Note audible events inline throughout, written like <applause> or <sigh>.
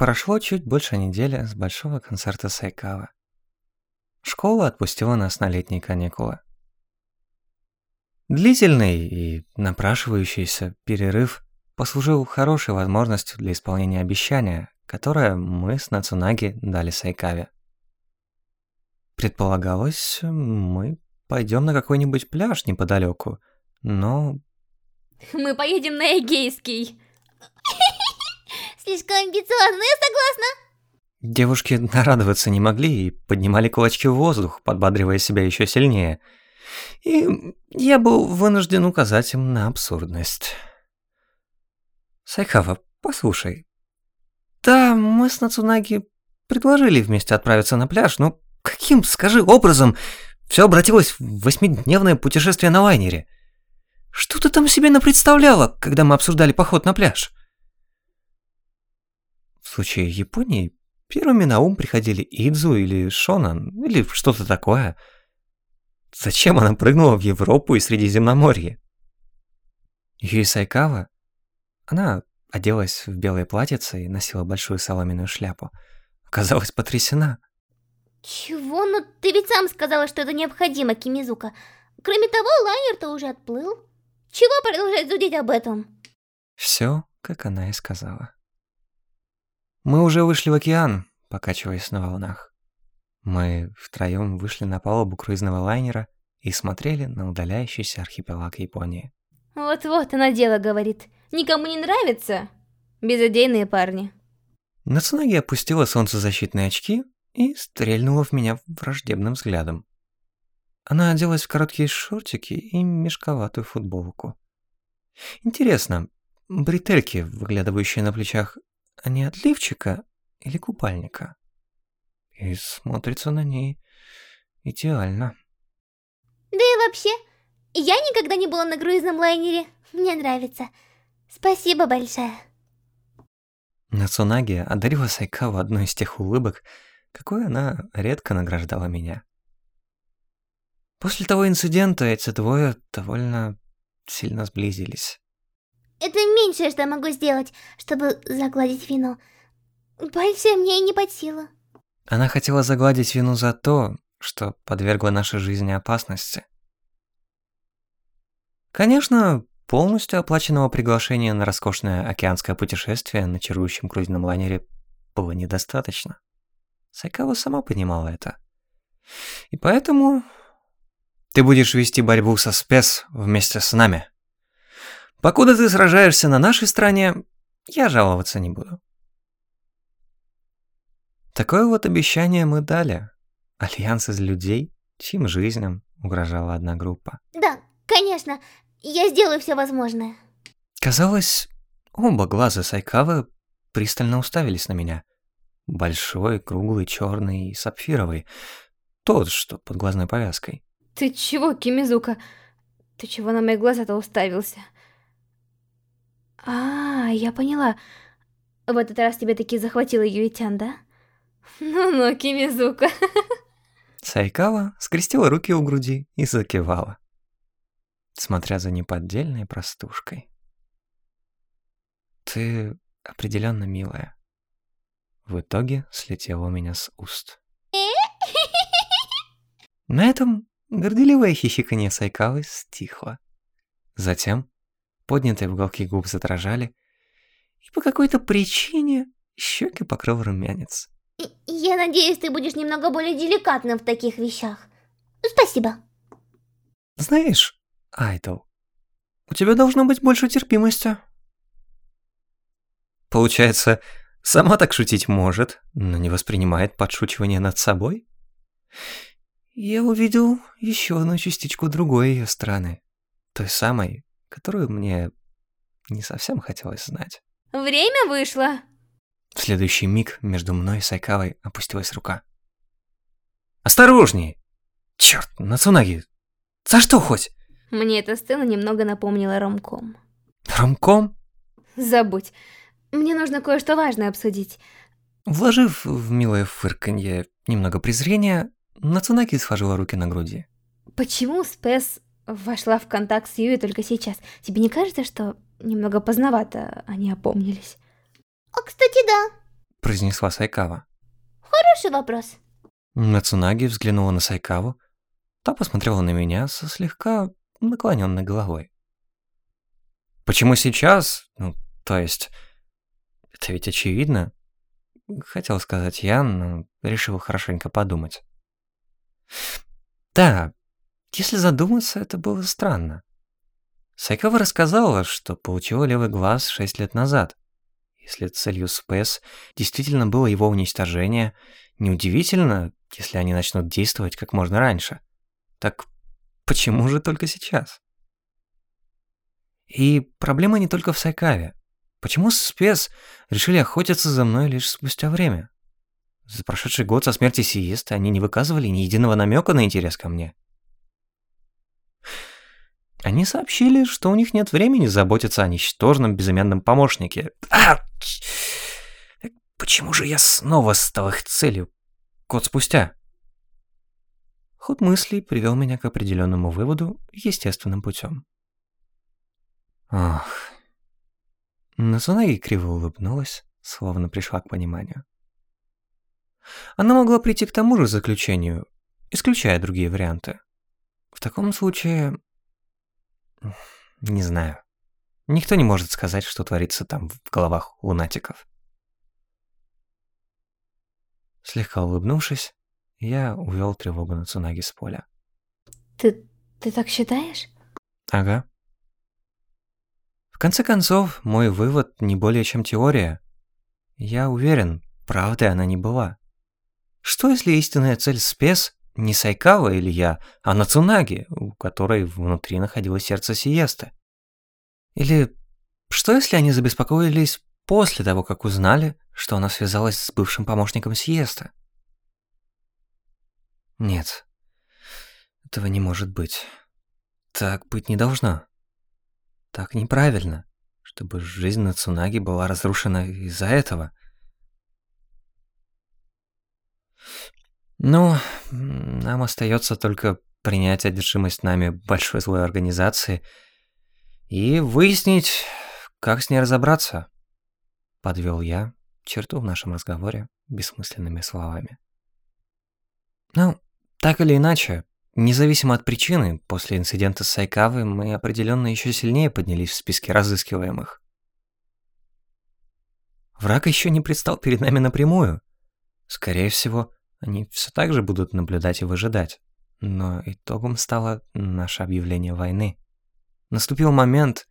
Прошло чуть больше недели с большого концерта Сайкава. Школа отпустила нас на летние каникулы. Длительный и напрашивающийся перерыв послужил хорошей возможностью для исполнения обещания, которое мы с Нацунаги дали Сайкаве. Предполагалось, мы пойдем на какой-нибудь пляж неподалеку, но... <laughs> Мы поедем на Эгейский. Слишком амбициозно, я согласна. Девушки нарадоваться не могли и поднимали кулачки в воздух, подбадривая себя еще сильнее. И я был вынужден указать им на абсурдность. Сайхава, послушай. Да, мы с Нацунаги предложили вместе отправиться на пляж, но каким, скажи, образом все обратилось в восьмидневное путешествие на лайнере? Что ты там себе напредставляла, когда мы обсуждали поход на пляж? В случае Японии первыми на ум приходили Идзу или Шонан, или что-то такое. Зачем она прыгнула в Европу и Средиземноморье? Юи Сайкава? Она оделась в белое платьице и носила большую соломенную шляпу. Оказалась потрясена. Чего? Ну ты ведь сам сказала, что это необходимо, Кимизука. Кроме того, лайнер-то уже отплыл. Чего продолжать зудеть об этом? Все, как она и сказала. Мы уже вышли в океан, покачиваясь на волнах. Мы втроем вышли на палубу круизного лайнера и смотрели на удаляющийся архипелаг Японии. Вот-вот она дело говорит. Никому не нравится? Безыдейные парни. Нацунаги опустила солнцезащитные очки и стрельнула в меня враждебным взглядом. Она оделась в короткие шортики и мешковатую футболку. Интересно, бретельки, выглядывающие на плечах, они от лифчика или купальника? И смотрится на ней идеально. Да и вообще, я никогда не была на круизном лайнере. Мне нравится. Спасибо большое. Нацунаги одарила Сайкаву одной из тех улыбок, какой она редко награждала меня. После того инцидента эти двое довольно сильно сблизились. Это меньшее, что я могу сделать, чтобы загладить вину. Больше мне и не под силу. Она хотела загладить вину за то, что подвергла нашей жизни опасности. Конечно, полностью оплаченного приглашения на роскошное океанское путешествие на чарующем круизном лайнере было недостаточно. Сайкава сама понимала это. И поэтому ты будешь вести борьбу со спец вместе с нами. Покуда ты сражаешься на нашей стороне, я жаловаться не буду. Такое вот обещание мы дали. Альянс из людей, чьим жизням угрожала одна группа. Да, конечно, я сделаю все возможное. Казалось, оба глаза Сайкавы пристально уставились на меня. Большой, круглый, черный и сапфировый. Тот, что под глазной повязкой. Ты чего, Кимизука? Ты чего на мои глаза-то уставился? А, я поняла. В этот раз тебя таки захватила Юитян, да? Ну-ну, <laughs> Кимизука. <laughs> Сайкава скрестила руки у груди и закивала, смотря за неподдельной простушкой. Ты определенно милая. В итоге слетела у меня с уст. <laughs> На этом горделивое хихиканье Сайкавы стихло. Затем поднятые уголки губ задрожали, и по какой-то причине щеки покрыл румянец. Я надеюсь, ты будешь немного более деликатным в таких вещах. Спасибо. Знаешь, Айдол, у тебя должно быть больше терпимости. Получается, сама так шутить может, но не воспринимает подшучивание над собой? Я увидел еще одну частичку другой ее страны. Той самой, которую мне не совсем хотелось знать. Время вышло. В следующий миг между мной и Сайкавой опустилась рука. «Осторожней! Черт, Нацунаги! За что хоть?» Мне эта сцена немного напомнила ромком. Ромком? Забудь. Мне нужно кое-что важное обсудить. Вложив в милое фырканье немного презрения, Нацунаги сложила руки на груди. Почему Спэс вошла в контакт с Юи только сейчас? Тебе не кажется, что немного поздновато они опомнились? А, кстати, да. произнесла Сайкава. Хороший вопрос. Нацунаги взглянула на Сайкаву, та посмотрела на меня со слегка наклоненной головой. Почему сейчас? Ну, то есть, это ведь очевидно. Хотел сказать я, но решил хорошенько подумать. Да, если задуматься, это было странно. Сайкава рассказала, что получила левый глаз шесть лет назад. Если целью СПС действительно было его уничтожение, неудивительно, если они начнут действовать как можно раньше. Так почему же только сейчас? И проблема не только в Сайкаве. Почему спец решили охотиться за мной лишь спустя время? За прошедший год со смерти Сиесты они не выказывали ни единого намека на интерес ко мне. Они сообщили, что у них нет времени заботиться о ничтожном безымянном помощнике. А! Почему же я снова стал их целью год спустя? Ход мыслей привел меня к определенному выводу естественным путем. Ох. Нацунаги криво улыбнулась, словно пришла к пониманию. Она могла прийти к тому же заключению, исключая другие варианты. В таком случае... Не знаю. Никто не может сказать, что творится там в головах лунатиков. Слегка улыбнувшись, я увел тревогу на Цунаги с поля. Ты... ты так считаешь? Ага. В конце концов, мой вывод не более чем теория. Я уверен, правдой она не была. Что если истинная цель спец не Сайкава или я, а Нацунаги, у которой внутри находилось сердце Сиесты? Или что если они забеспокоились после того, как узнали, что она связалась с бывшим помощником Сиеста? Нет, этого не может быть. Так быть не должно. Так неправильно, чтобы жизнь Нацунаги была разрушена из-за этого. Ну, нам остается только принять одержимость нами большой злой организации и выяснить, как с ней разобраться. Подвел я черту в нашем разговоре бессмысленными словами. Ну, так или иначе, независимо от причины, после инцидента с Сайкавой мы определенно еще сильнее поднялись в списке разыскиваемых. Враг еще не предстал перед нами напрямую. Скорее всего, они все так же будут наблюдать и выжидать. Но итогом стало наше объявление войны. Наступил момент,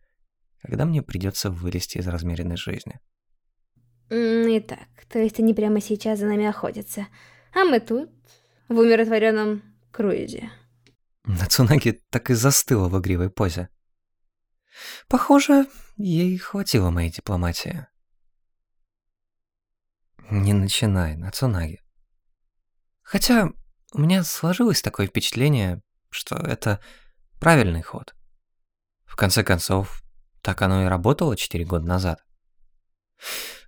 когда мне придется вылезти из размеренной жизни. Итак, то есть они прямо сейчас за нами охотятся, а мы тут, в умиротворенном круизе. Нацунаги так и застыла в игривой позе. Похоже, ей хватило моей дипломатии. Не начинай, Нацунаги. Хотя у меня сложилось такое впечатление, что это правильный ход. В конце концов, так оно и работало 4 года назад.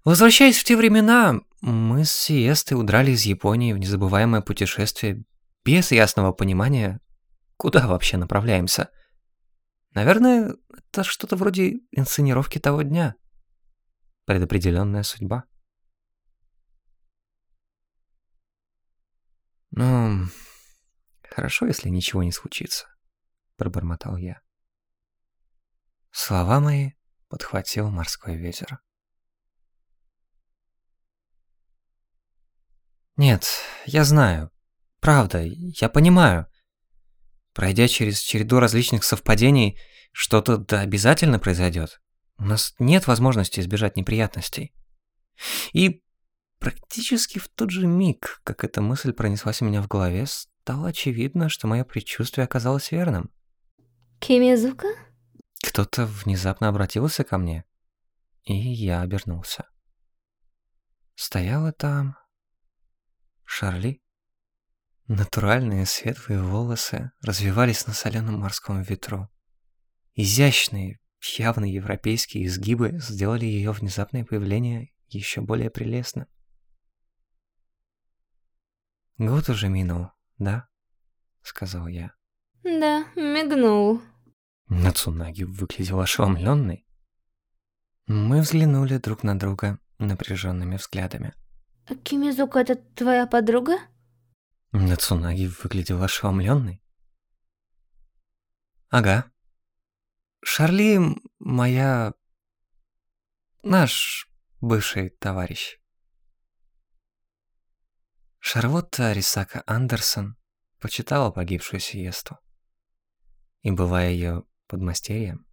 Возвращаясь в те времена, мы с Сиестой удрали из Японии в незабываемое путешествие без ясного понимания, куда вообще направляемся. Наверное, это что-то вроде инсценировки того дня. Предопределенная судьба. «Ну, хорошо, если ничего не случится», — пробормотал я. Слова мои подхватил морской ветер. «Нет, я знаю. Правда, я понимаю. Пройдя через череду различных совпадений, что-то да обязательно произойдет. У нас нет возможности избежать неприятностей. И Практически в тот же миг, как эта мысль пронеслась у меня в голове, стало очевидно, что мое предчувствие оказалось верным. Кимизука? Кто-то внезапно обратился ко мне, и я обернулся. Стояла там Шарли. Натуральные светлые волосы развивались на соленом морском ветру. Изящные, явно европейские изгибы сделали ее внезапное появление еще более прелестным. «Год уже минул, да?» — сказал я. «Да, мигнул». Нацунаги выглядел ошеломленный. Мы взглянули друг на друга напряженными взглядами. Кимизука это твоя подруга? Нацунаги выглядел ошеломленной. Ага. Шарли моя... наш бывший товарищ. Шарлотта Рисака Андерсон почитала погибшую Сиесту. И, бывая ее подмастерьем,